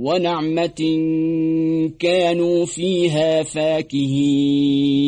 ونعمة كانوا فيها فاكهين.